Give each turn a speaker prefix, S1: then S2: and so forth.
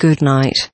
S1: Good night.